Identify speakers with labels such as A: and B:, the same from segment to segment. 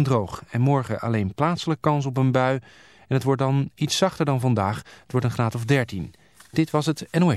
A: droog. En morgen alleen plaatselijk kans op een bui. En het wordt dan iets zachter dan vandaag. Het wordt een graad of 13. Dit was het NOS.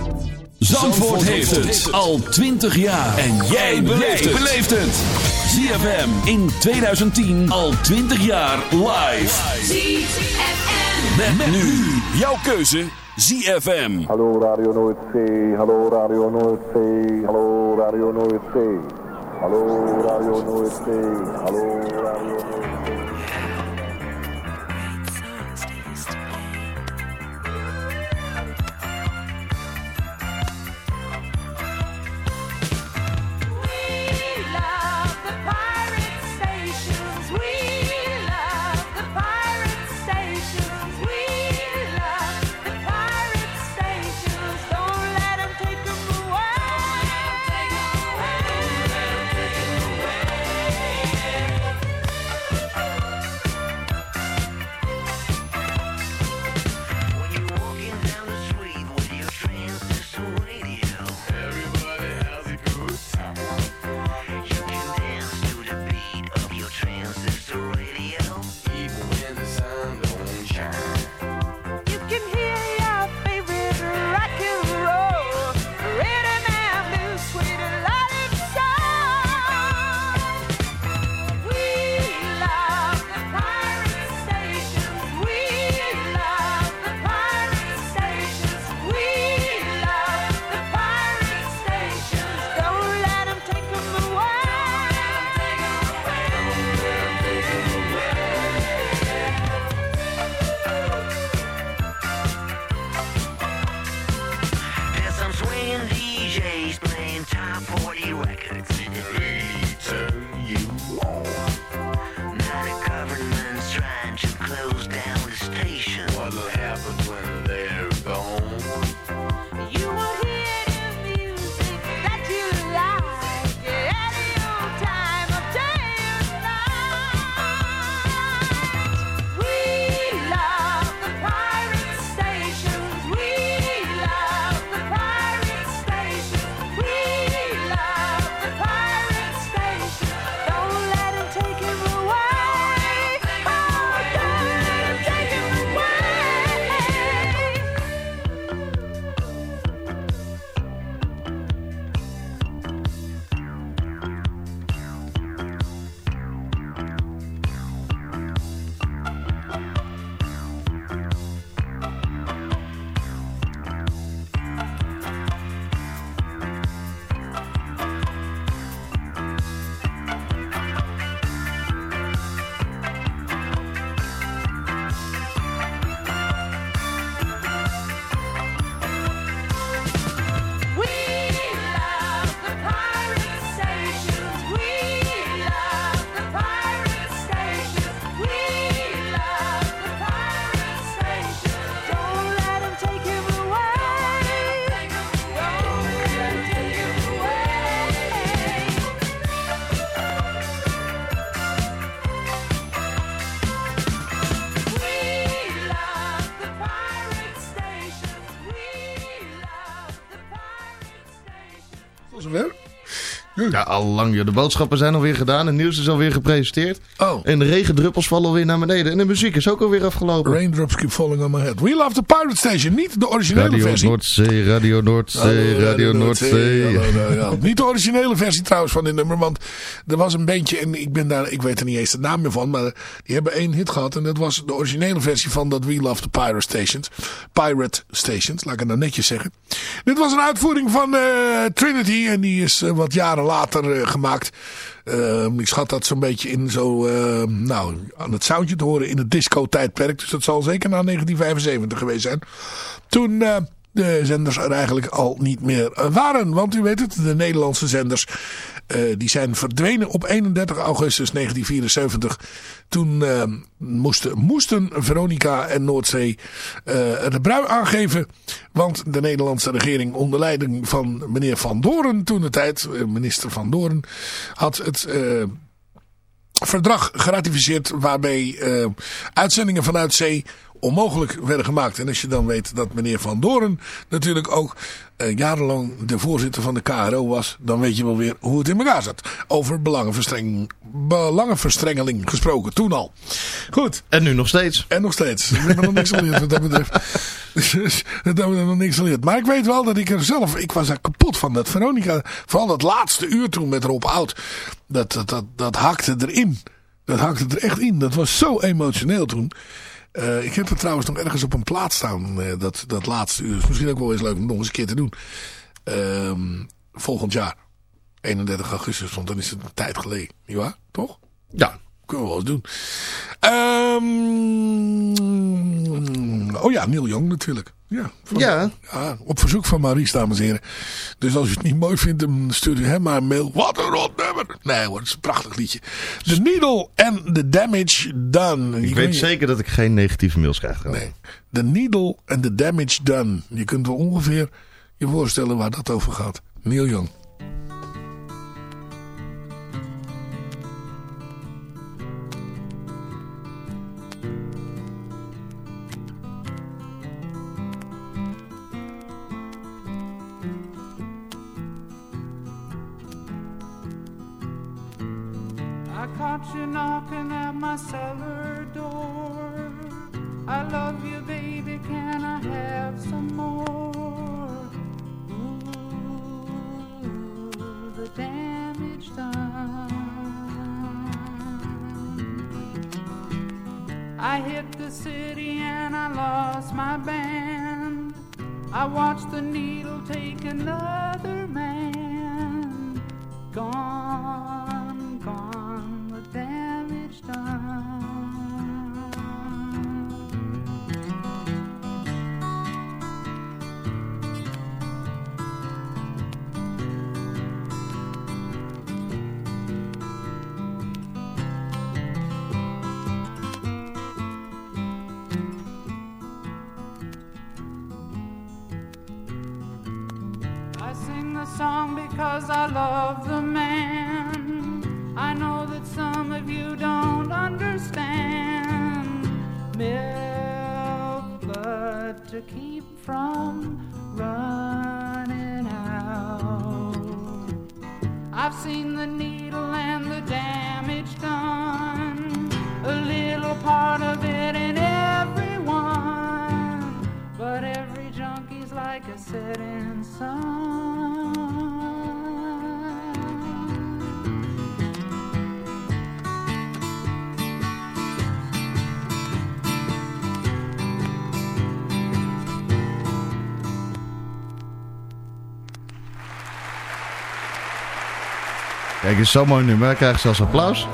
B: Zandvoort heeft het al 20 jaar. En jij beleeft het. ZFM in 2010 al 20 jaar live.
C: ZFM.
B: Met, met nu jouw keuze ZFM.
D: Hallo Radio Noordzee, hallo Radio Noordzee, hallo Radio Noordzee. Hallo Radio Noordzee, hallo Radio Noordzee.
E: Ja, al lang. joh. De boodschappen zijn alweer gedaan. Het nieuws is alweer gepresenteerd.
F: Oh.
E: En de regendruppels vallen alweer naar beneden. En de muziek is ook alweer afgelopen.
F: Raindrops keep falling on my head. We love the Pirate Station. Niet de originele
E: Radio
F: versie.
E: Noordzee, Radio Noordzee,
F: Hallo,
E: Radio Noordzee.
F: Hallo, nou ja. Niet de originele versie trouwens van dit nummer. Want er was een bandje. En ik, ben daar, ik weet er niet eens de naam meer van. Maar die hebben één hit gehad. En dat was de originele versie van dat We Love the Pirate Stations. Pirate Stations. Laat ik het nou netjes zeggen. Dit was een uitvoering van eh, Trinity. En die is eh, wat jaren later eh, gemaakt. Ehm, ik schat dat zo'n beetje in zo, ehm, nou, aan het soundje te horen in het disco-tijdperk. Dus dat zal zeker na 1975 geweest zijn. Toen eh, de zenders er eigenlijk al niet meer waren. Want u weet het, de Nederlandse zenders eh, die zijn verdwenen op 31 augustus 1974. Toen eh, moesten, moesten Veronica en Noordzee er de brui aangeven. Want de Nederlandse regering onder leiding van meneer Van Doren toen de tijd, minister Van Doren, had het... verdrag geratificeerd waarbij uitzendingen vanuit zee onmogelijk werden gemaakt. En als je dan weet dat meneer Van Doren natuurlijk ook eh, jarenlang de voorzitter van de KRO was, dan weet je wel weer hoe het in elkaar zat. Over belangenverstreng, belangenverstrengeling gesproken, toen al. Goed.
E: En nu nog steeds.
F: En nog steeds. We hebben nog niks geleerd wat dat betreft. Dus, dat hebben we nog niks geleerd. Maar ik weet wel dat ik er zelf, ik was er kapot van. Dat Veronica, vooral dat laatste uur toen met Rob Oud, dat, dat, dat, dat hakte erin. Dat hakte er echt in. Dat was zo emotioneel toen. Eh, ik heb het trouwens nog ergens op een plaat staan, eh, dat, dat laatste uur. Is misschien ook wel eens leuk om nog eens een keer te doen. Ehm, volgend jaar. 31 augustus, want dan is het een tijd geleden. Niet waar? Toch?
E: Ja.
F: Kunnen we wel eens doen. Ehm, oh ja, Neil Young natuurlijk. Ja, van-
E: Ja.
F: ja, op verzoek van Maurice, dames en heren. Dus als u het niet mooi vindt, dan stuur u hem maar een mail. Wat een rot nummer. Nee hoor, het is een prachtig liedje. The Needle and the Damage Done.
E: Ik weet zeker dat ik geen negatieve mails krijg.
F: Nee. The Needle and the Damage Done. Je kunt wel ongeveer je voorstellen waar dat over gaat. Neil Young.
G: you're knocking at my cellar.
E: Kijk, het is zo'n mooi nummer. Hij krijgt zelfs applaus.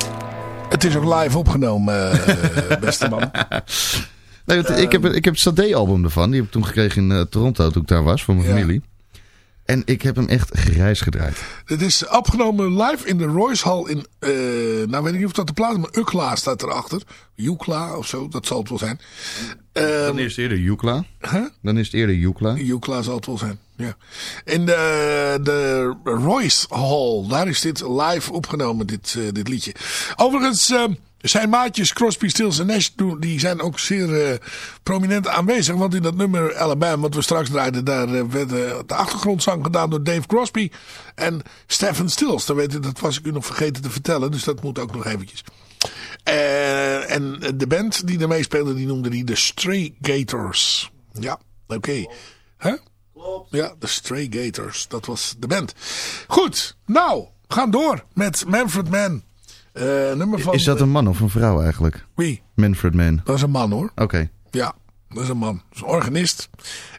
F: Het is ook live opgenomen, eh, beste man.
E: Nee, want ik, heb, ik heb het CD-album ervan. Die heb ik toen gekregen in eh, Toronto toen ik daar was voor mijn familie. En ik heb hem echt grijs gedraaid.
F: Het is opgenomen live in de Royce Hall in, eh, nou weet ik niet of dat de plaats is, maar Ukla staat erachter. Jukla of zo, dat zal het wel zijn.
E: Dan is het eerder Jukla. Dan is het eerder Jukla.
F: Jukla zal het wel zijn, ja. In de, de Royce Hall, daar is dit live opgenomen, dit, eh, dit liedje. Overigens, eh, Zijn maatjes Crosby, Stills en Nash die zijn ook zeer eh, prominent aanwezig. Want in dat nummer Alabama, wat we straks draaiden, daar eh, werd eh, de achtergrondzang gedaan door Dave Crosby en Stephen Stills. Dat, weet dat was ik u nog vergeten te vertellen, dus dat moet ook nog eventjes. En de band die ermee speelde, die noemde die de Stray Gators. Ja, oké. Huh? Ja, de Stray Gators. Dat was de band. Goed, nou, we gaan door met Manfred Mann. Eh, nummer van...
E: Is dat een man of een vrouw eigenlijk?
F: Wie?
E: Manfred Mann.
F: Dat is een man hoor.
E: Oké.
F: Ja, dat is een man. Dat is een organist.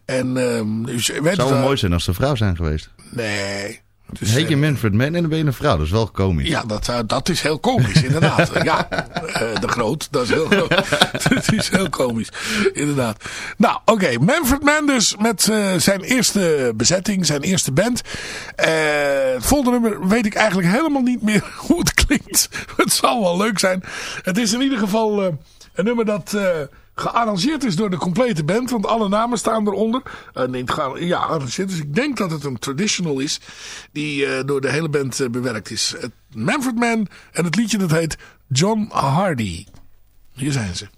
F: En ehm
E: zou
F: het,
E: mooi zijn als ze vrouw zijn geweest.
F: Nee. Dus,
E: Heet je
F: eh,
E: Manfred Mann en dan ben je een vrouw. Dat is wel komisch.
F: Ja, dat, zou- dat is heel komisch, inderdaad. ja, eh, de groot, dat is heel groot. dat is heel komisch, inderdaad. Nou, oké, Manfred Mann dus met eh, zijn eerste bezetting, zijn eerste band. Eh, het volgende nummer weet ik eigenlijk helemaal niet meer hoe het klinkt. het zal wel leuk zijn. Het is in ieder geval eh, een nummer dat... Gearrangeerd is door de complete band, want alle namen staan eronder. Eh, nee, ja, gearrangeerd. Dus ik denk dat het een traditional is, die eh, door de hele band eh, bewerkt is. Het Manfred Mann en het liedje dat heet John Hardy. Hier zijn ze.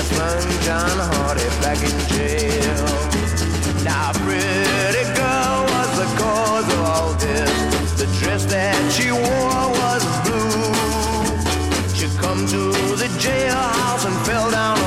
H: They flung John Hardy back in jail. Now, pretty girl was the cause of all this. The dress that she wore was blue. She come to the jailhouse and fell down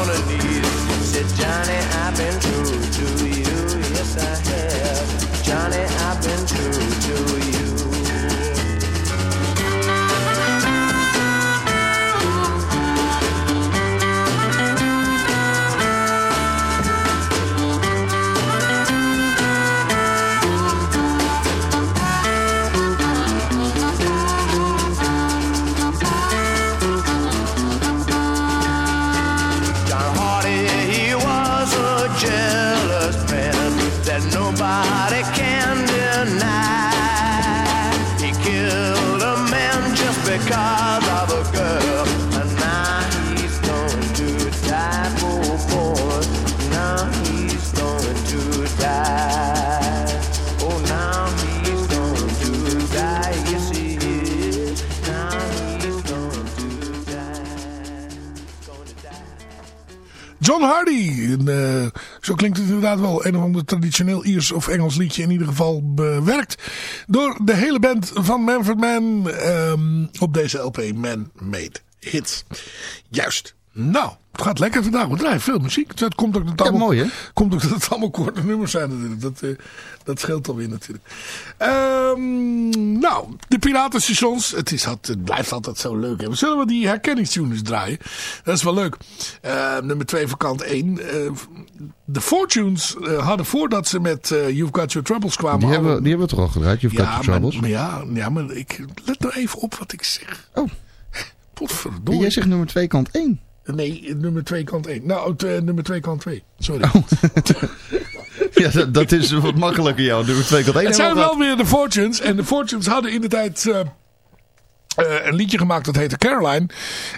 H: Hardy.
F: Eh, zo klinkt het inderdaad wel. Een of ander traditioneel Iers of Engels liedje in ieder geval bewerkt. Door de hele band van Manfred Mann ehm, op deze LP Man Made Hits. Juist. Nou, het gaat lekker vandaag. We draaien veel muziek. Het komt ook dat het
E: Ja,
F: allemaal,
E: mooi, hè?
F: Komt ook dat het allemaal korte nummers zijn natuurlijk. Dat, eh, dat scheelt alweer natuurlijk. Ehm, nou, de Piratenstations. Het, is, het, blijft altijd zo leuk. Hè. We zullen we die herkenningstunes draaien. Dat is wel leuk. Eh, nummer 2 van kant 1. de Fortunes eh, hadden voordat ze met eh, You've Got Your Troubles kwamen...
E: Die hebben, die hebben we toch al gedraaid? You've Got
F: ja,
E: Your
F: maar,
E: Troubles.
F: maar ja, ja, maar ik let nou even op wat ik zeg.
E: Oh.
F: Potverdorie.
E: Jij zegt nummer 2 kant 1.
F: Nee, nummer 2 kant 1. Nou, eh, nummer 2 kant 2. Sorry.
E: Oh. Ja, dat, dat is wat makkelijker, jou. Nummer 2 kant 1.
F: Het zijn wel weer de Fortunes. En de Fortunes hadden in de tijd eh, eh, een liedje gemaakt dat heette Caroline.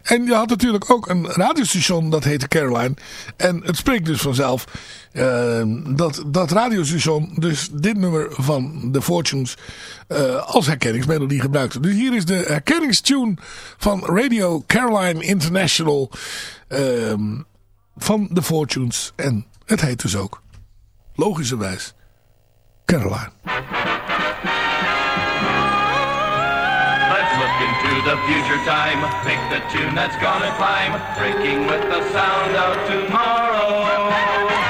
F: En je had natuurlijk ook een radiostation dat heette Caroline. En het spreekt dus vanzelf eh, dat dat radiostation dus dit nummer van de Fortunes eh, als herkenningsmelodie gebruikte. Dus hier is de herkenningstune van Radio Caroline International ehm, van de Fortunes. En het heet dus ook, logischerwijs, Caroline.
I: Future time. Pick the tune that's gonna climb. Breaking with the sound of tomorrow.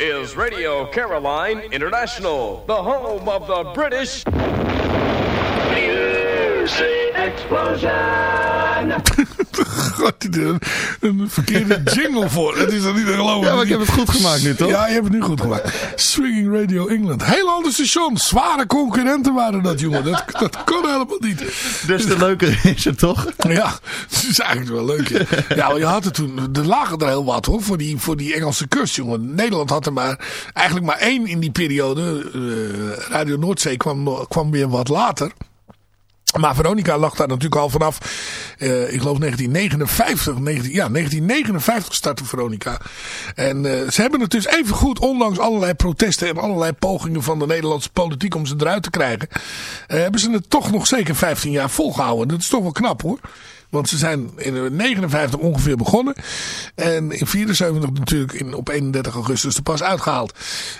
J: Is Radio Caroline International, the home of the British. Music Explosion!
G: Er een, verkeerde jingle voor. Het is dan niet te geloven.
E: Ja, maar ik heb het goed gemaakt nu, toch?
G: Ja, je hebt het nu goed gemaakt. Swinging Radio England. Heel ander station. Zware concurrenten waren dat, jongen. Dat, dat kon helemaal niet.
E: Dus de leuke is het toch?
G: Ja, het is eigenlijk wel leuk. Ja, ja maar je had het toen. Er lagen er heel wat hoor. Voor die, voor die Engelse kust, jongen. Nederland had er maar eigenlijk maar één in die periode. Eh, Radio Noordzee kwam, kwam weer wat later. Maar Veronica lag daar natuurlijk al vanaf, eh, ik geloof 1959. 19, ja, 1959 startte Veronica. En eh, ze hebben het dus even goed, ondanks allerlei protesten en allerlei pogingen van de Nederlandse politiek om ze eruit te krijgen. eh, hebben ze het toch nog zeker 15 jaar volgehouden. Dat is toch wel knap hoor. Want ze zijn in 59 ongeveer begonnen. En in 74 natuurlijk in, op 31 augustus er pas uitgehaald.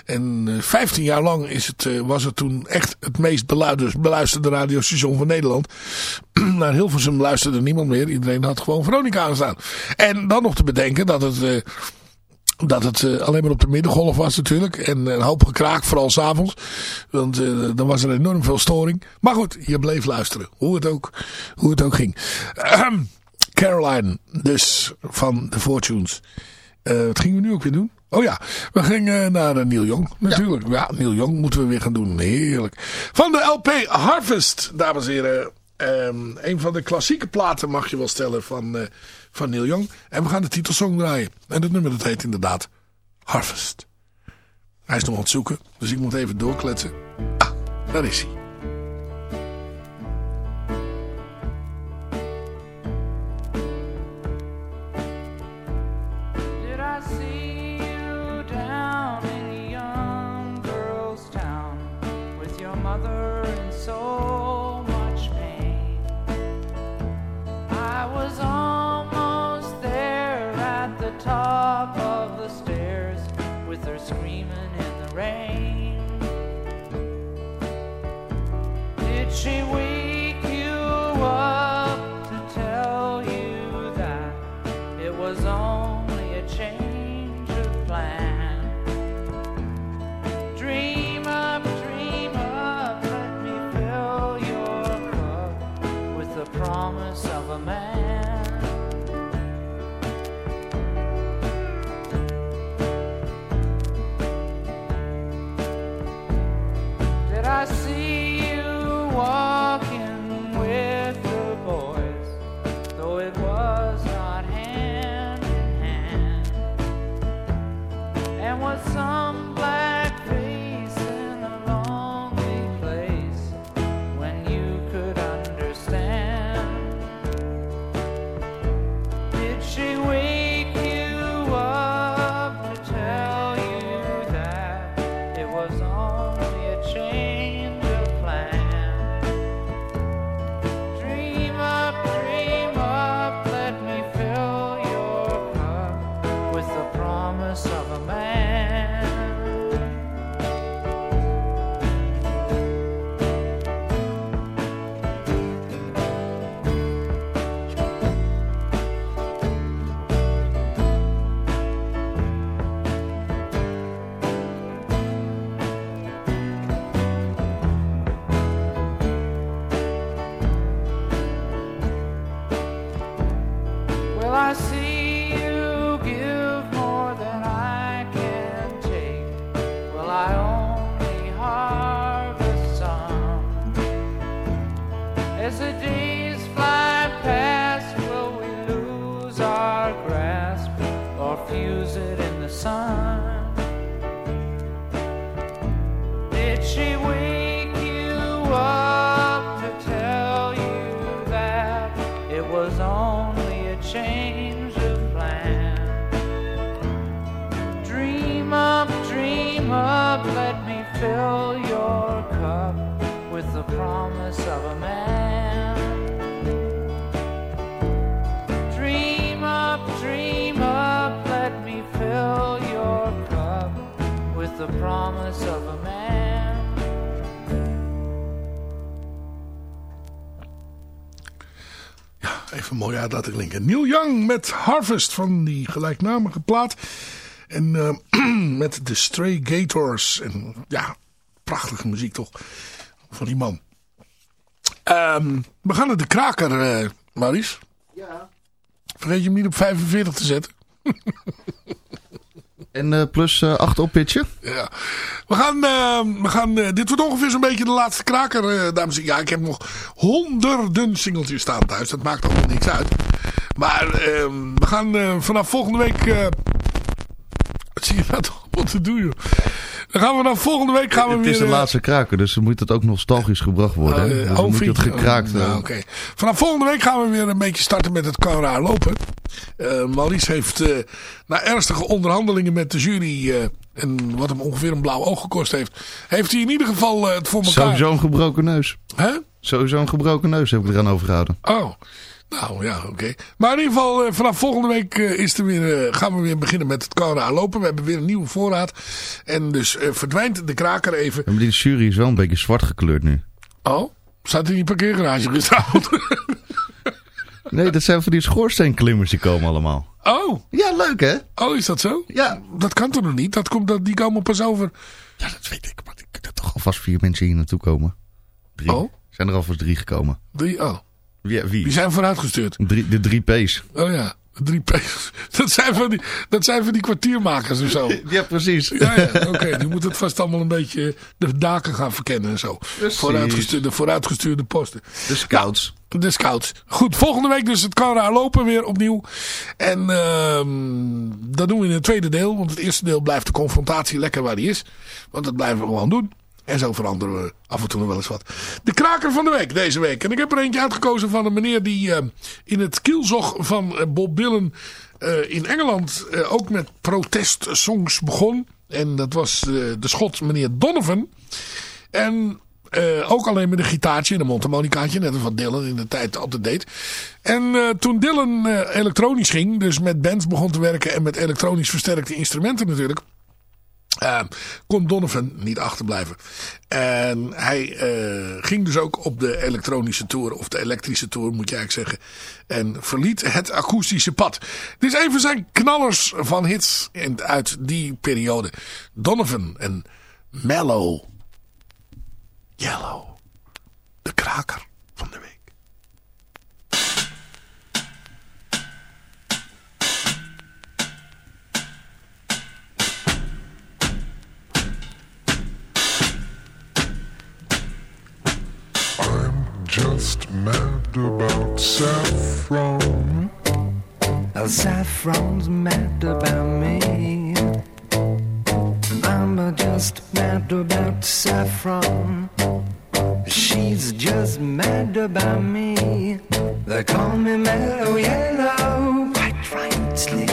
G: En eh, 15 jaar lang is het, eh, was het toen echt het meest beluisterde, beluisterde radiostation van Nederland. Naar Hilversum luisterde niemand meer. Iedereen had gewoon Veronica aanstaan. En dan nog te bedenken dat het... dat het eh, alleen maar op de middengolf was natuurlijk. En een hoop gekraak, vooral s'avonds. Want eh, dan was er enorm veel storing. Maar goed, je bleef luisteren. Hoe het ook, hoe het ook ging. Ahem. Caroline, dus van The Fortunes. Eh, wat gingen we nu ook weer doen? Oh ja, we gingen naar Neil Young natuurlijk. Ja. Neil Young moeten we weer gaan doen. Heerlijk. Van de LP Harvest, dames en heren. Ehm, een van de klassieke platen mag je wel stellen van, van Neil Young. En we gaan de titelsong draaien. En het nummer dat heet inderdaad Harvest. Hij is nog aan het zoeken, dus ik moet even doorkletsen. Ah, daar is hij. Klinken. Neil Young met Harvest van die gelijknamige plaat.
F: En eh, met de Stray Gators. En ja, prachtige muziek toch. Van die man. Ehm, we gaan naar de kraker, eh Maurice.
E: Ja.
F: Vergeet je hem niet op 45 te zetten.
E: En eh, plus eh, acht oppitchen.
F: Ja. We gaan, eh, we gaan dit wordt ongeveer zo'n beetje de laatste kraker, dames en heren. Ja, ik heb nog honderden singeltjes staan thuis. Dat maakt allemaal niks uit. Maar ehm, we gaan vanaf volgende week... wat zie je nou toch wat te doen, joh? Dan gaan we vanaf volgende week gaan we
E: het
F: weer...
E: is de laatste kraker, dus dan moet het ook nostalgisch gebracht worden.
F: Oh,
E: dus dan moet het gekraakt...
F: Oh, nou, oké. Vanaf volgende week gaan we weer een beetje starten met het kan raar lopen. Eh, Maurice heeft eh, na ernstige onderhandelingen met de jury... eh, en wat hem ongeveer een blauw oog gekost heeft... heeft hij in ieder geval het voor elkaar...
E: Sowieso een gebroken neus.
F: Hè?
E: Sowieso een gebroken neus heb ik eraan overgehouden.
F: Oh, nou ja, oké. Maar in ieder geval, vanaf volgende week is er weer, gaan we weer beginnen met het raar lopen. We hebben weer een nieuwe voorraad. En dus verdwijnt de kraker even.
E: Maar die jury is wel een beetje zwart gekleurd nu.
F: Oh, staat in die parkeergarage gisteravond.
E: Nee, dat zijn van die schoorsteenklimmers die komen allemaal.
F: Oh.
E: Ja, leuk hè?
F: Oh, is dat zo?
E: Ja.
F: Dat kan toch nog niet? Dat komt, dat, die komen pas over...
E: Ja, dat weet ik. Maar er kunnen toch alvast vier mensen hier naartoe komen. Drie.
F: Oh.
E: Zijn er alvast drie gekomen.
F: Drie, oh.
E: Wie? wie?
F: Die zijn vooruitgestuurd.
E: Drie, de drie P's.
F: Oh ja, de drie P's. Dat zijn van die, dat zijn van die kwartiermakers en zo.
E: Ja, precies.
F: Ja, ja oké. Die moeten het vast allemaal een beetje de daken gaan verkennen en zo. Vooruitgestuurde, vooruitgestuurde posten.
E: De scouts.
F: De scouts. Goed, volgende week dus het raar lopen weer opnieuw. En ehm dat doen we in het tweede deel. Want het eerste deel blijft de confrontatie lekker waar die is. Want dat blijven we gewoon doen. En zo veranderen we af en toe nog wel eens wat. De kraker van de week deze week. En ik heb er eentje uitgekozen van een meneer die eh, in het kielzog van eh, Bob Dylan eh, in Engeland eh, ook met protestsongs begon. En dat was de schot meneer Donovan. En eh, ook alleen met een gitaartje en een mondharmonicaatje. Net als wat Dylan in de tijd altijd deed. En eh, toen Dylan eh, elektronisch ging. Dus met bands begon te werken. En met elektronisch versterkte instrumenten natuurlijk. kon Donovan niet achterblijven. En hij ging dus ook op de elektronische tour. Of de elektrische tour moet je eigenlijk zeggen. En verliet het akoestische pad. Dit is even zijn knallers van hits uit die periode. Donovan en Mellow. Yellow. De kraker van de week.
K: I'm just mad about saffron.
L: Saffron's mad about me. I'm just mad about saffron. She's just mad about me. They call me mellow yellow, quite rightly.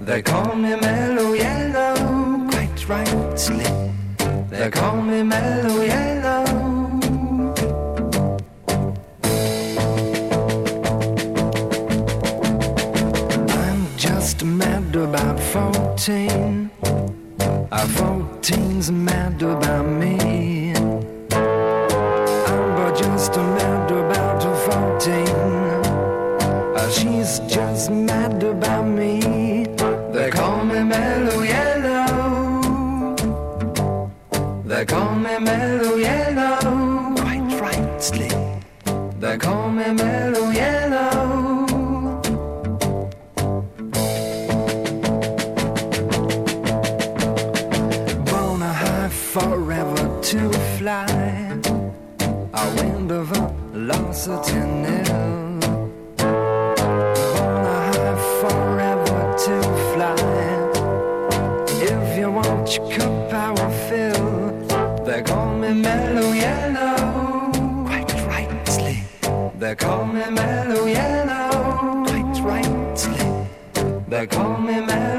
L: They call me mellow yellow, quite rightly. They call me mellow yellow. I'm just mad about 14. Uh, 14's mad about me. I'm just mad about 14. Uh, she's just mad about me. They call me Mellow Yellow. They call me Mellow Yellow. Quite rightly. They call me Mellow velocity nil. Born a high forever to fly. If you want your cup, I will fill. They call me mellow yellow. Quite rightly. They call me mellow yellow. Quite rightly. They call me mellow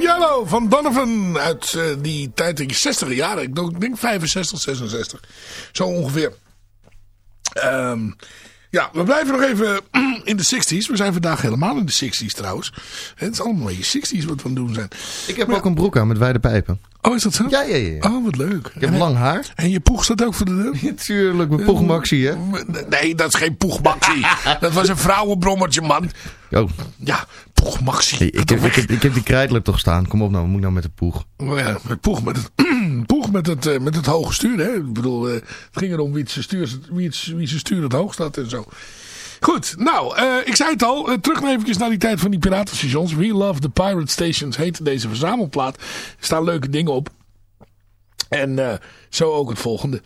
L: Yellow
F: van Donovan uit eh, die tijd in 60 jaren. Ik denk- ik denk 65, 66. Zo ongeveer. Ehm, ja, we blijven nog even in de 60s. We zijn vandaag helemaal in de 60s trouwens. Het is allemaal in de 60s wat we aan het doen zijn.
E: Ik heb ook een broek aan met wijde pijpen.
F: Oh, is dat zo?
E: Ja, ja, ja.
F: Oh, wat leuk.
E: Ik heb lang haar.
F: En je poeg staat ook voor de deur?
E: Tuurlijk, mijn poegmaxie, hè?
F: Nee, dat is geen poegmaxie. dat was een vrouwenbrommertje, man.
E: Oh.
F: Ja, poegmaxie.
E: Hey, ik, heb, ik, heb, ik heb die krijtler toch staan. Kom op nou, wat moet ik nou met de poeg?
F: Oh ja, met poeg met het, poeg met het, eh, met het hoge stuur. Hè? Ik bedoel, eh, het ging erom wie, het stuur, wie, het, wie zijn stuur het hoogst had en zo. Goed, nou, eh, ik zei het al. eh, terug eventjes naar die tijd van die piratenstations. We Love the Pirate Stations heette deze verzamelplaat. Er staan leuke dingen op. En eh, zo ook het volgende.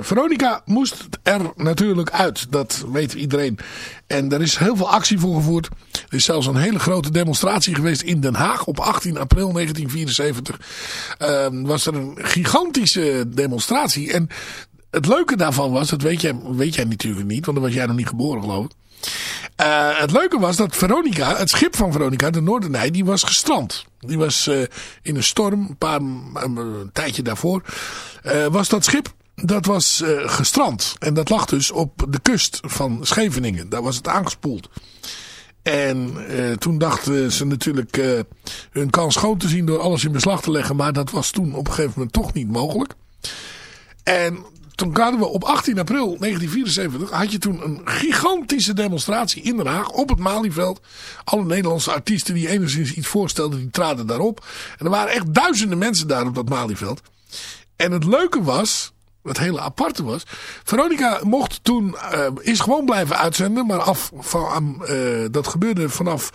F: Veronica moest er natuurlijk uit. Dat weet iedereen. En er is heel veel actie voor gevoerd. Er is zelfs een hele grote demonstratie geweest in Den Haag. Op 18 april 1974 Ehm, was er een gigantische demonstratie. En het leuke daarvan was, dat weet jij, weet jij natuurlijk niet. Want dan was jij nog niet geboren geloof ik. Eh, het leuke was dat Veronica, het schip van Veronica, de Noordernij, die was gestrand. Die was eh, in een storm, een, paar, een, tijdje daarvoor, eh, was dat schip, dat was gestrand. En dat lag dus op de kust van Scheveningen. Daar was het aangespoeld. En toen dachten ze natuurlijk hun kans schoon te zien door alles in beslag te leggen. Maar dat was toen op een gegeven moment toch niet mogelijk. En toen hadden we op 18 april 1974 had je toen een gigantische demonstratie in Den Haag op het Malieveld. Alle Nederlandse artiesten die enigszins iets voorstelden, die traden daarop. En er waren echt duizenden mensen daar op dat Malieveld. En het leuke was, het hele aparte was, Veronica mocht toen, eh, is gewoon blijven uitzenden, maar af van, eh, dat gebeurde vanaf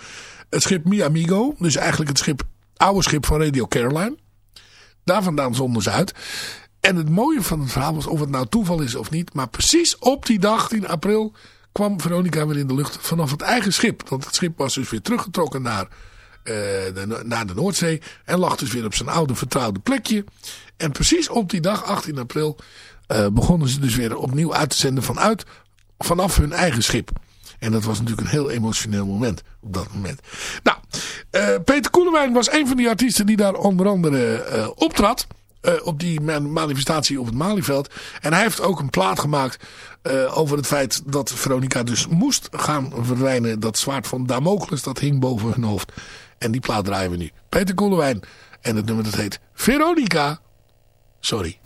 F: het schip Mi Amigo. Dus eigenlijk het schip, oude schip van Radio Caroline. Daar vandaan zonden ze uit. En het mooie van het verhaal was, of het nou toeval is of niet, maar precies op die dag, 10 april, kwam Veronica weer in de lucht vanaf het eigen schip. Want het schip was dus weer teruggetrokken naar, eh, de, naar de Noordzee en lag dus weer op zijn oude vertrouwde plekje. En precies op die dag, 18 april, eh, begonnen ze dus weer opnieuw uit te zenden vanuit, vanaf hun eigen schip. En dat was natuurlijk een heel emotioneel moment op dat moment. Nou, eh, Peter Koelewijn was een van die artiesten die daar onder andere optrad. Eh, op die man- manifestatie op het Malieveld. En hij heeft ook een plaat gemaakt eh, over het feit dat Veronica dus moest gaan verdwijnen. Dat zwaard van Damocles dat hing boven hun hoofd. En die plaat draaien we nu. Peter Koelewijn. En het nummer dat heet Veronica. Sorry.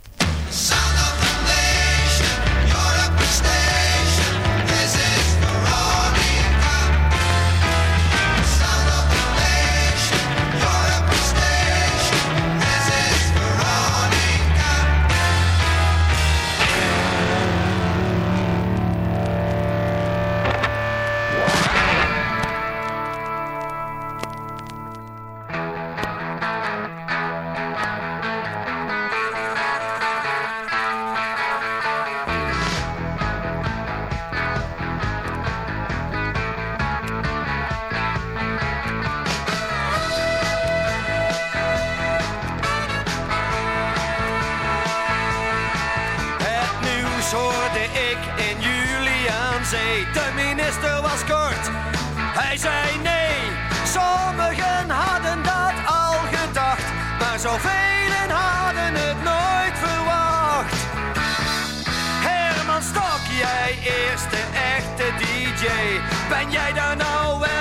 H: De minister was kort, hij zei nee. Sommigen hadden dat al gedacht, maar zoveel hadden het nooit verwacht. Herman Stok, jij eerste echte DJ, ben jij daar nou wel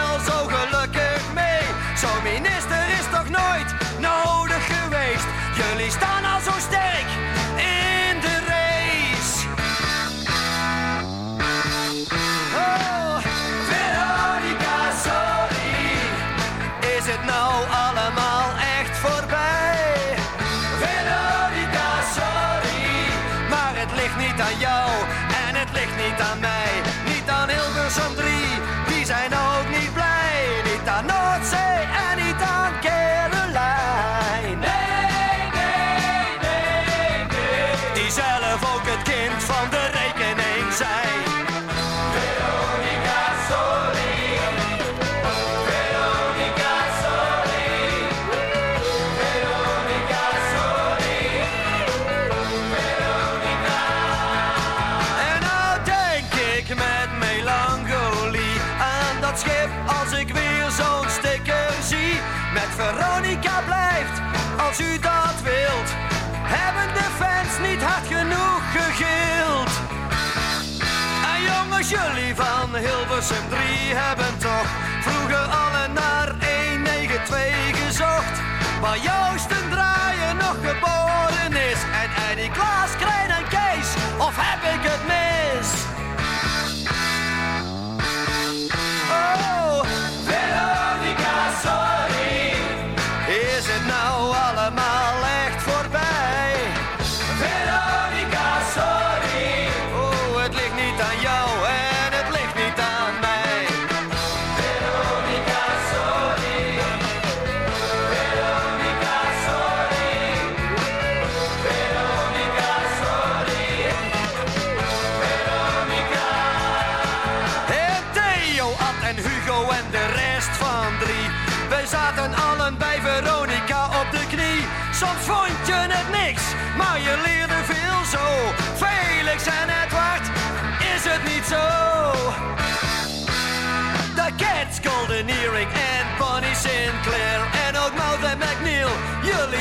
M: Hilversum 3 hebben toch vroeger alle naar 192 gezocht. Waar Joost en Draaien nog geboren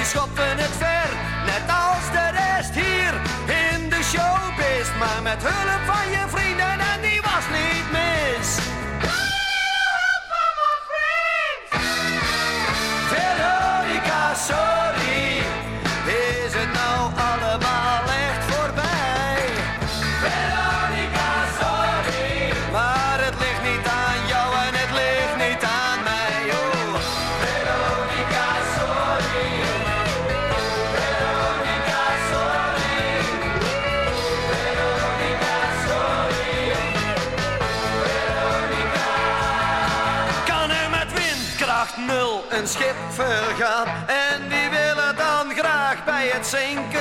M: jullie schopten het ver. Net als de rest hier in de showbiz. Maar met hulp van je vrienden en die was niet mis.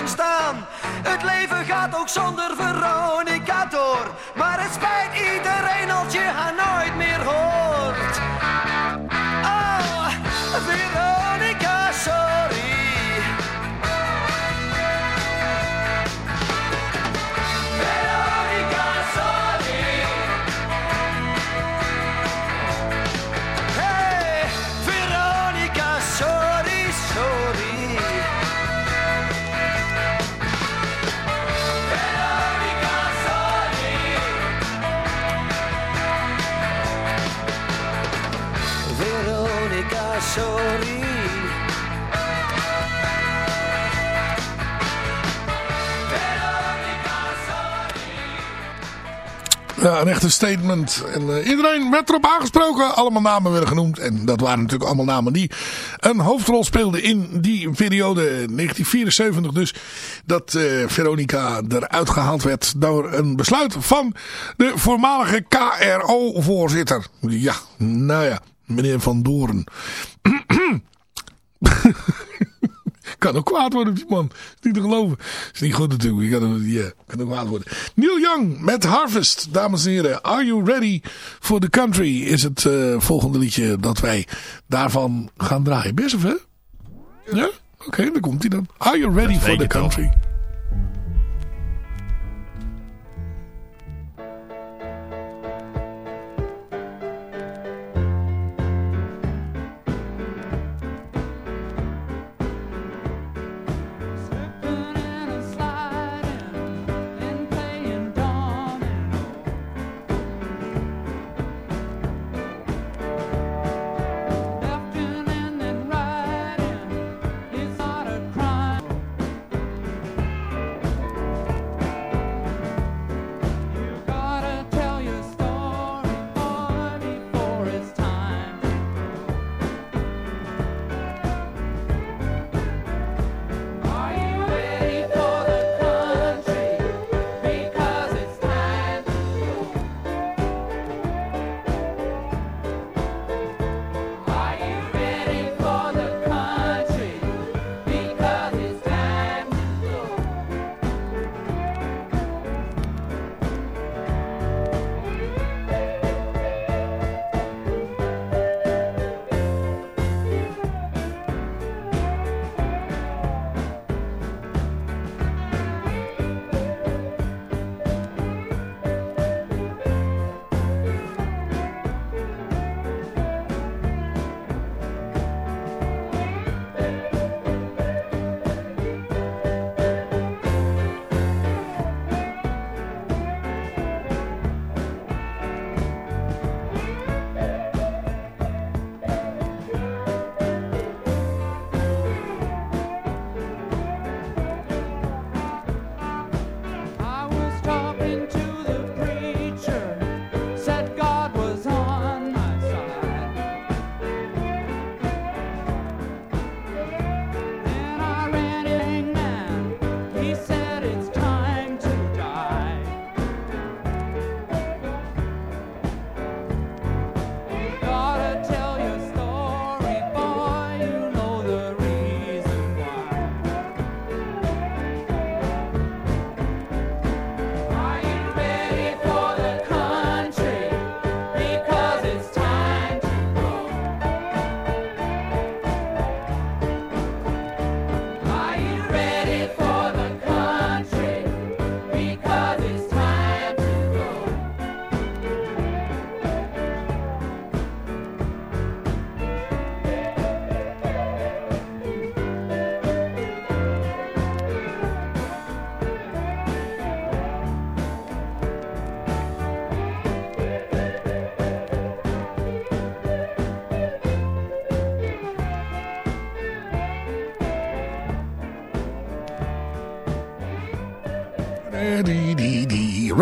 M: Staan. Het leven gaat ook zonder Veronica
F: Een echte statement. En eh, iedereen werd erop aangesproken. Allemaal namen werden genoemd. En dat waren natuurlijk allemaal namen die een hoofdrol speelden in die periode 1974. Dus dat eh, Veronica eruit gehaald werd door een besluit van de voormalige KRO-voorzitter. Ja, nou ja, meneer Van Doorn. kan ook kwaad worden op die man. Is niet te geloven. Is niet goed natuurlijk. Je kan, kan ook kwaad worden. Neil Young met Harvest. Dames en heren. Are you ready for the country? Is het eh, volgende liedje dat wij daarvan gaan draaien. Best of hè? Ja? Oké, dan komt hij dan. Are you ready for the country?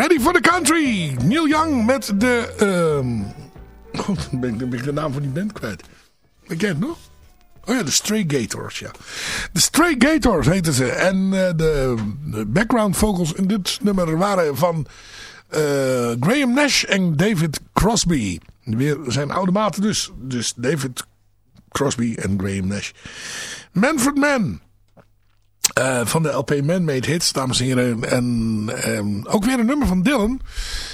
F: Ready for the country. Neil Young met de... ehm God, ben ik, ben ik de naam van die band kwijt. Ik ken nog? Oh ja, de Stray Gators, ja. De Stray Gators heten ze. En eh, de, de background vocals in dit nummer waren van eh, Graham Nash en David Crosby. Weer zijn oude maten dus. Dus David Crosby en Graham Nash. Manfred Mann. Eh, van de LP Man-Made Hits, dames en heren. En ehm, ook weer een nummer van Dylan.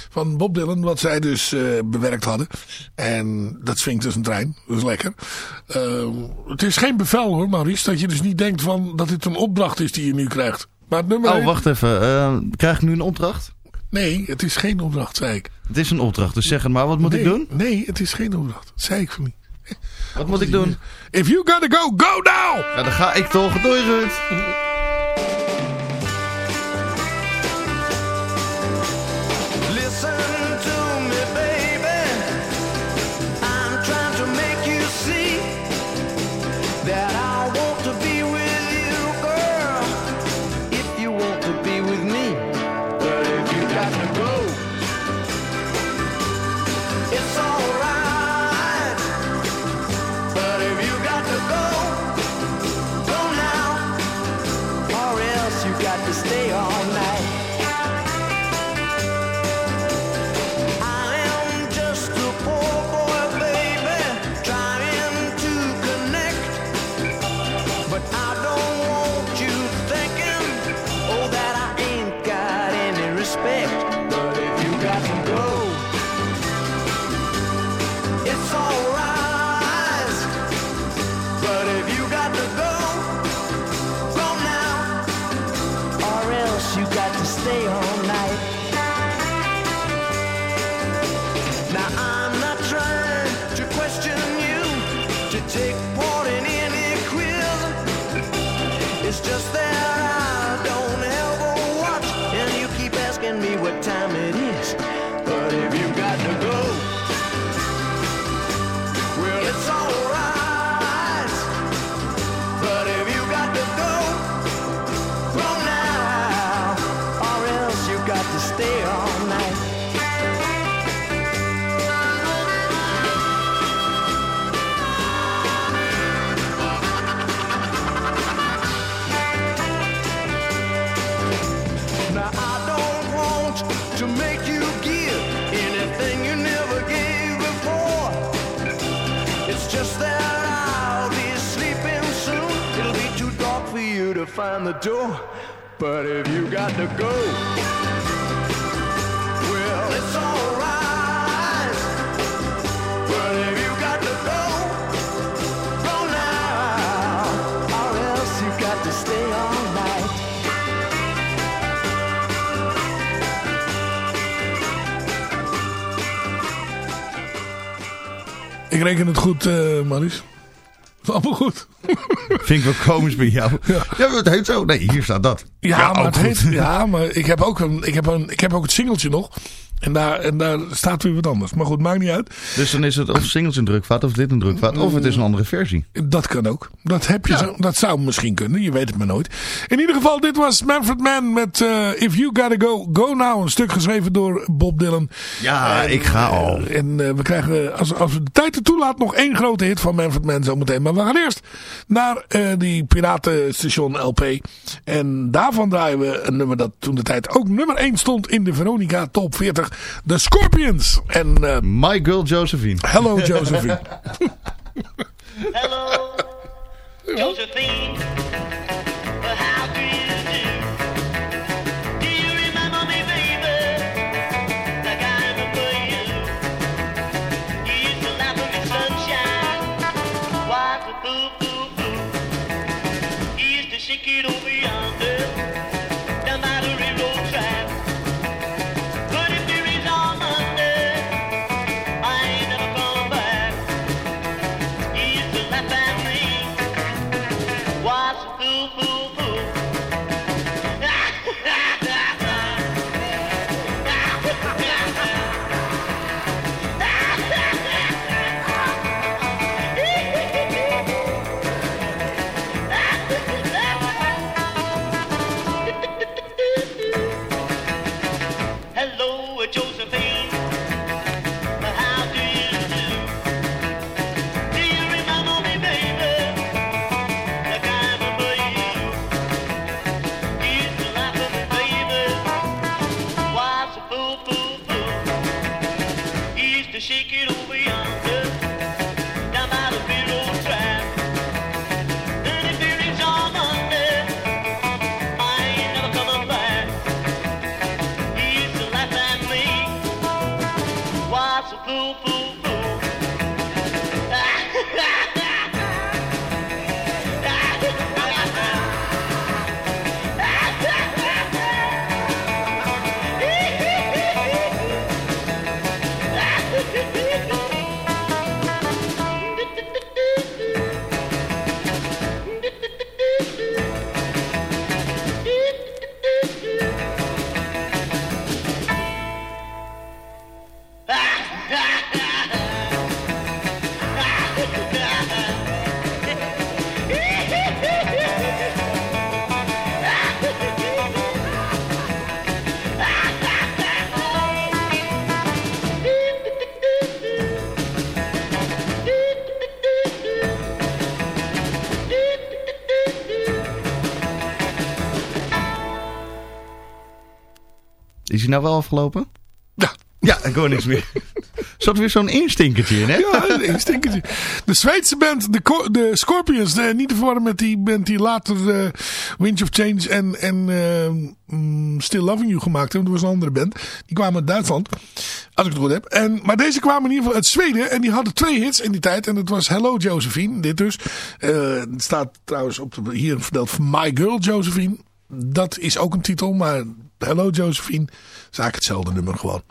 F: Van Bob Dylan, wat zij dus eh, bewerkt hadden. En dat swingt dus een trein. Dat is lekker. Eh, het is geen bevel hoor, Maurice. Dat je dus niet denkt van dat dit een opdracht is die je nu krijgt. Maar het nummer...
H: Oh, wacht even. Eh, krijg ik nu een opdracht?
F: Nee, het is geen opdracht, zei ik.
H: Het is een opdracht, dus zeg het maar. Wat moet
F: nee,
H: ik doen?
F: Nee, het is geen opdracht. Dat zei ik van niet.
H: Wat moet ik doen?
F: If you gotta go, go now!
H: Ja, dan ga ik toch. Doei, Ruud.
N: Find the door. But if you got to go, well, it's alright. But if you got to go, go now, or else you got to stay all night.
F: Ik reken het goed, eh Maurice. Allemaal goed.
H: Vind ik wel komisch bij jou. Ja, maar het heet zo. Nee, hier staat dat.
F: Ja, maar, het
H: goed.
F: heet, ja, maar ik heb, ook een, ik, heb een, ik heb ook het singeltje nog. En daar, en daar staat weer wat anders. Maar goed, maakt niet uit.
H: Dus dan is het of singles een drukvat of dit een drukvat. Of het is een andere versie.
F: Dat kan ook. Dat, heb je zo, dat zou misschien kunnen. Je weet het maar nooit. In ieder geval, dit was Manfred Mann met eh, If You Gotta Go, Go Now. Een stuk geschreven door Bob Dylan.
H: Ja, ik ga al.
F: Eh, en eh, we krijgen, als, als we de tijd ertoe laat, nog één grote hit van Manfred Mann zometeen. Maar we gaan eerst naar die Piratenstation LP. En daarvan draaien we een nummer dat toen de tijd ook nummer 1 stond in de Veronica Top 40. De Scorpions. En eh,
H: My Girl Josephine.
F: Hello Josephine.
O: Hello, Josephine.
E: Nou wel afgelopen?
F: Ja.
E: Ja, ik hoor niks meer. Zat weer zo'n instinkertje in, hè?
F: Ja, een instinkertje. De Zweedse band, de, de Scorpions, de, niet te verwarren met die band die later eh Winds of Change en, en eh, mm, Still Loving You gemaakt hebben. Dat was een andere band. Die kwamen uit Duitsland, als ik het goed heb. En, maar deze kwamen in ieder geval uit Zweden en die hadden twee hits in die tijd. En dat was Hello Josephine, dit dus. Eh, staat trouwens op de, hier verdeeld van My Girl Josephine. Dat is ook een titel, maar Hello Josephine is eigenlijk hetzelfde nummer gewoon.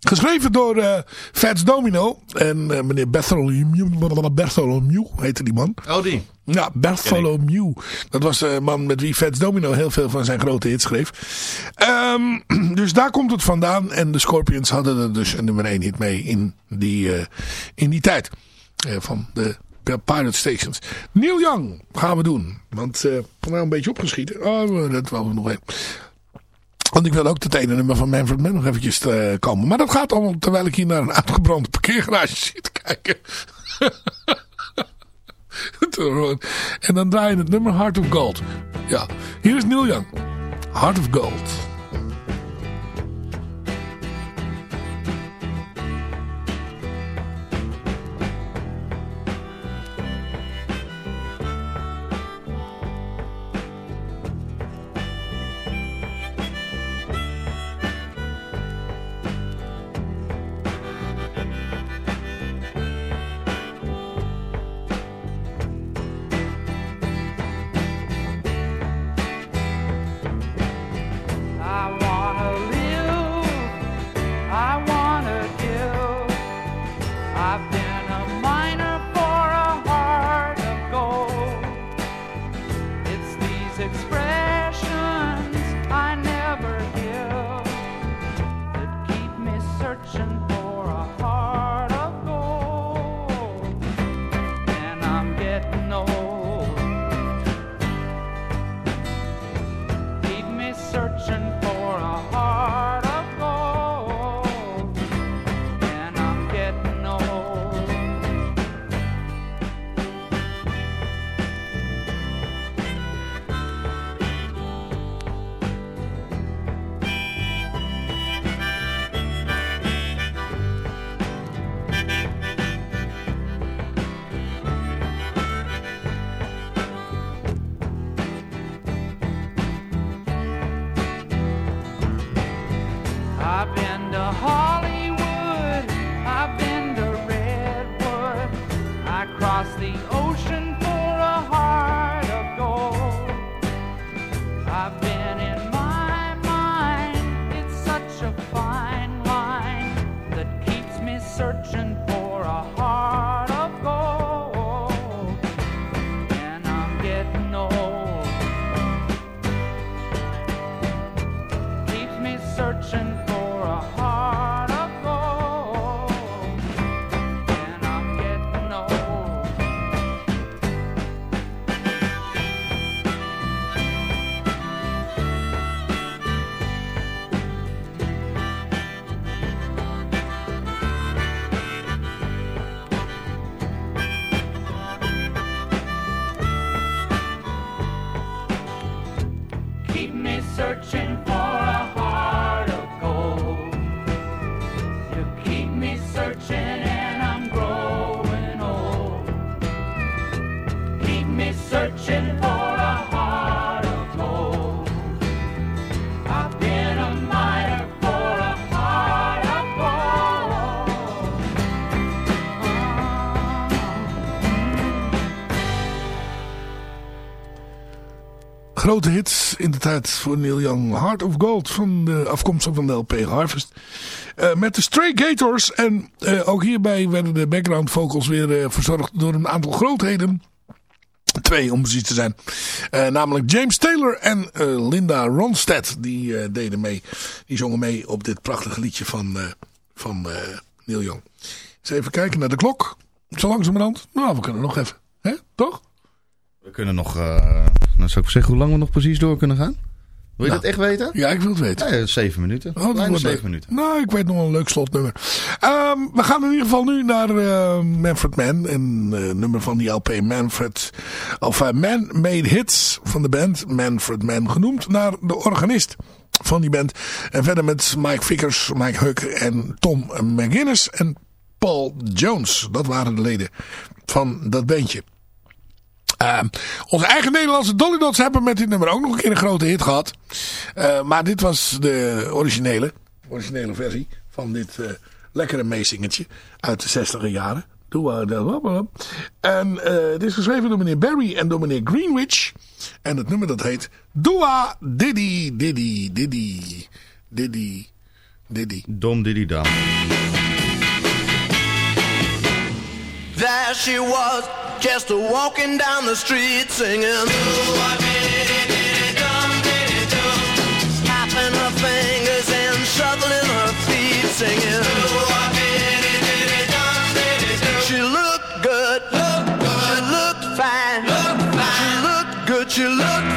F: Geschreven door eh Fats Domino en eh, meneer Bartholomew, Bartholomew heette die man.
E: Oh, die.
F: Ja, Bartholomew. Dat was de man met wie Fats Domino heel veel van zijn grote hits schreef. Ehm, dus daar komt het vandaan. En de Scorpions hadden er dus een nummer 1 hit mee in die, eh, in die tijd. eh, van de Pirate Stations. Neil Young gaan we doen. Want eh nou een beetje opgeschieten. Oh, dat wel nog even. Want ik wil ook het ene nummer van Manfred Mann nog eventjes eh, komen. Maar dat gaat allemaal terwijl ik hier naar een uitgebrande parkeergarage zit kijken. en dan draai je het nummer Heart of Gold. Ja, hier is Neil Young. Heart of Gold. Grote hits in de tijd voor Neil Young. Heart of Gold, van de, afkomstig van de LP Harvest. Eh, met de Stray Gators. En eh, ook hierbij werden de background vocals weer eh, verzorgd door een aantal grootheden. Twee om precies te zijn. Namelijk James Taylor en Linda Ronstadt. Die deden mee. Die zongen mee op dit prachtige liedje van, van Neil Young. Eens even kijken naar de klok. Zo langzamerhand. Nou, we kunnen nog even. Hè? Toch?
E: We kunnen nog... nou zou ik zeggen hoe lang we nog precies door kunnen gaan? Wil je
F: Nou,
E: dat echt weten?
F: Ja, ik wil het weten.
E: Ja, zeven minuten.
F: Oh, dat
E: Bijna
F: wordt
E: zeven minuten.
F: Nou, ik weet nog een leuk slotnummer. Ehm, we gaan in ieder geval nu naar eh, Manfred Mann. Een eh, nummer van die LP Manfred. Of eh, Man Made Hits van de band. Manfred Mann genoemd naar de organist. van die band. En verder met Mike Vickers, Mike Huck en Tom McGuinness en Paul Jones. Dat waren de leden van dat bandje. Uh, onze eigen Nederlandse Dolly Dots hebben met dit nummer ook nog een keer een grote hit gehad. Uh, maar dit was de originele, originele versie van dit uh, lekkere meezingetje uit de 60 jaren. En uh, het is geschreven door meneer Barry en door meneer Greenwich. En het nummer dat heet Dua Diddy Diddy Diddy Diddy Diddy.
E: Dom Diddy Dam.
H: There she was, just walking down the street singing. Tapping her fingers and shuffling her feet singing. She looked good, she looked fine, she looked good, she looked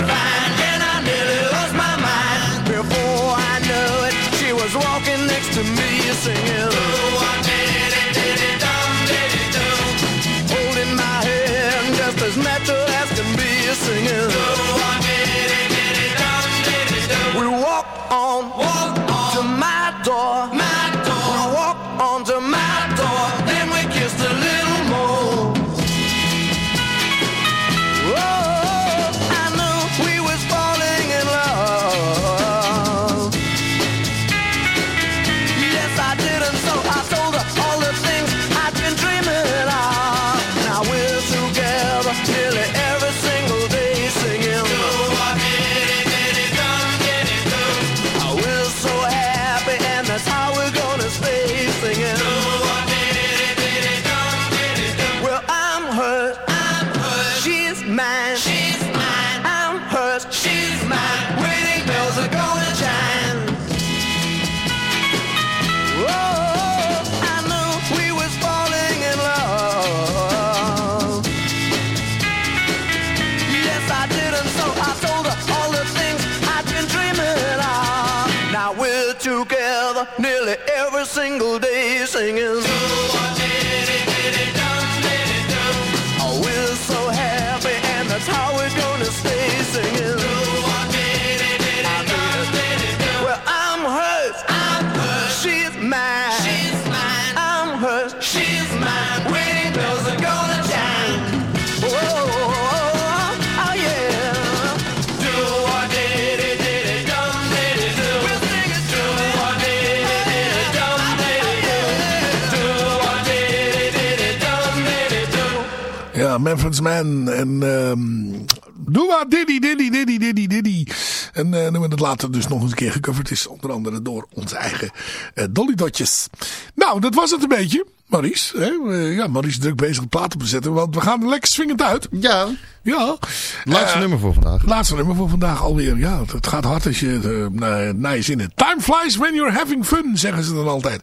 F: Man en um, Dua Diddy Diddy Diddy Diddy Diddy. En uh, dan wordt het later dus nog eens een keer gecoverd is. Onder andere door onze eigen uh, Dolly Dotjes. Nou, dat was het een beetje. Maurice, hè? Uh, ja, Maurice is druk bezig platen te zetten. Want we gaan er lekker swingend uit.
E: Ja.
F: Ja.
E: Laatste
F: Eh,
E: nummer voor vandaag.
F: Laatste nummer voor vandaag alweer. Ja, het gaat hard als je uh, naar, naar je zin hebt. Time flies when you're having fun, zeggen ze dan altijd.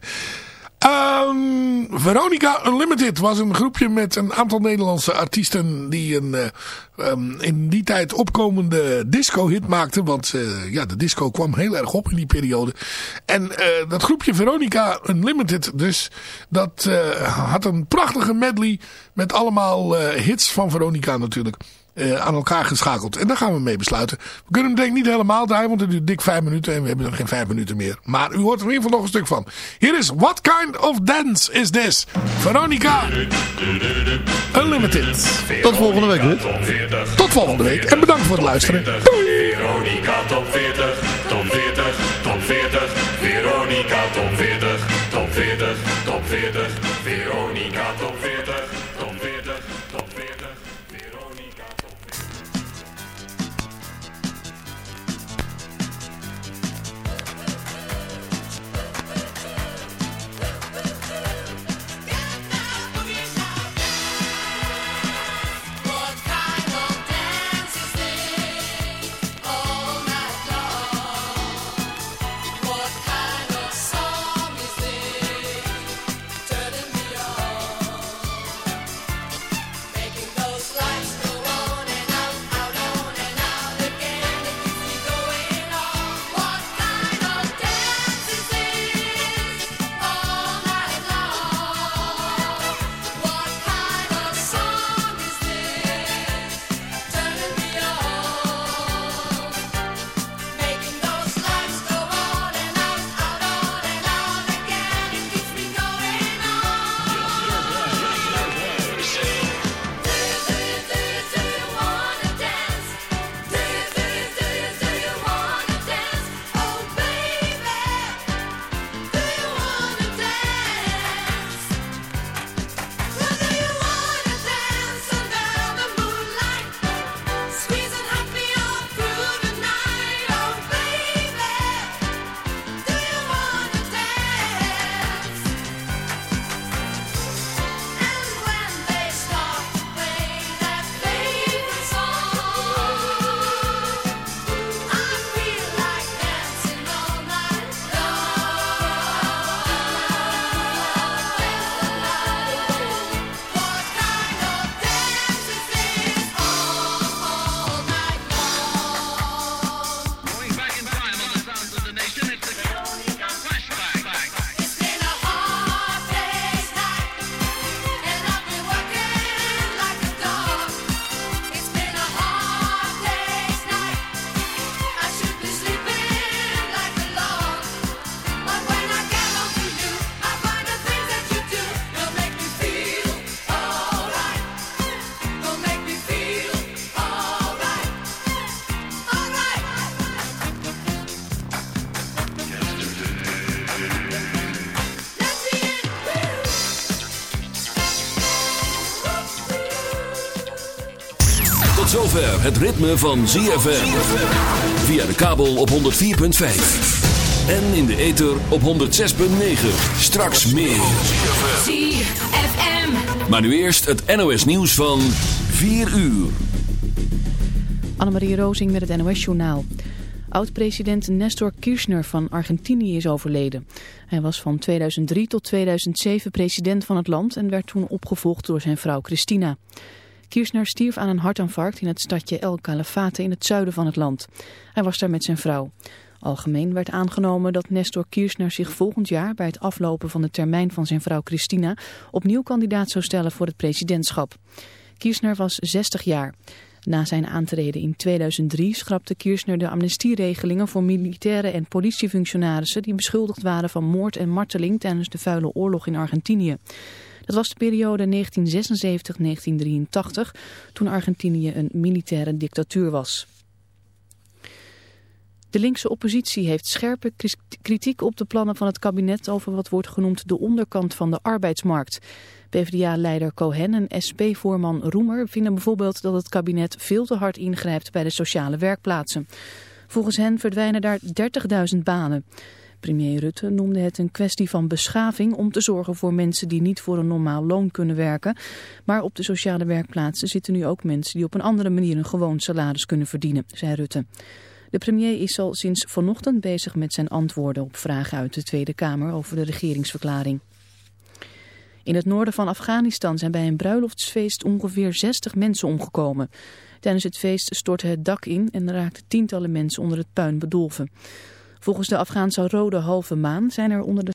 F: Um, Veronica Unlimited was een groepje met een aantal Nederlandse artiesten die een uh, um, in die tijd opkomende disco-hit maakten. Want uh, ja, de disco kwam heel erg op in die periode. En uh, dat groepje Veronica Unlimited dus, dat had een prachtige medley met allemaal hits van Veronica natuurlijk. Uh, aan elkaar geschakeld. En daar gaan we mee besluiten. We kunnen hem denk ik niet helemaal draaien, want het duurt dik vijf minuten en we hebben nog geen vijf minuten meer. Maar u hoort er in ieder geval nog een stuk van. Hier is What Kind of Dance Is This? Veronica Unlimited.
E: Tot volgende week, Ruud.
F: Tot volgende week en bedankt voor het luisteren.
P: Veronica top 40, top 40,
B: zover het ritme van ZFM. Via de kabel op 104.5. En in de ether op 106.9. Straks meer.
Q: ZFM.
B: Maar nu eerst het NOS nieuws van 4 uur.
R: Annemarie Rozing met het NOS-journaal. Oud-president Nestor Kirchner van Argentinië is overleden. Hij was van 2003 tot 2007 president van het land en werd toen opgevolgd door zijn vrouw Cristina. Kirchner stierf aan een hartaanvarkt in het stadje El Calafate in het zuiden van het land. Hij was daar met zijn vrouw. Algemeen werd aangenomen dat Nestor Kirchner zich volgend jaar bij het aflopen van de termijn van zijn vrouw Cristina opnieuw kandidaat zou stellen voor het presidentschap. Kirchner was 60 jaar. Na zijn aantreden in 2003 schrapte Kirchner de amnestieregelingen voor militaire en politiefunctionarissen die beschuldigd waren van moord en marteling tijdens de vuile oorlog in Argentinië. Dat was de periode 1976-1983, toen Argentinië een militaire dictatuur was. De linkse oppositie heeft scherpe kritiek op de plannen van het kabinet over wat wordt genoemd de onderkant van de arbeidsmarkt. PvdA-leider Cohen en SP-voorman Roemer vinden bijvoorbeeld dat het kabinet veel te hard ingrijpt bij de sociale werkplaatsen. Volgens hen verdwijnen daar 30.000 banen. Premier Rutte noemde het een kwestie van beschaving om te zorgen voor mensen die niet voor een normaal loon kunnen werken. Maar op de sociale werkplaatsen zitten nu ook mensen die op een andere manier een gewoon salaris kunnen verdienen, zei Rutte. De premier is al sinds vanochtend bezig met zijn antwoorden op vragen uit de Tweede Kamer over de regeringsverklaring. In het noorden van Afghanistan zijn bij een bruiloftsfeest ongeveer 60 mensen omgekomen. Tijdens het feest stortte het dak in en raakten tientallen mensen onder het puin bedolven. Volgens de Afghaanse Rode Halve Maan zijn er onder de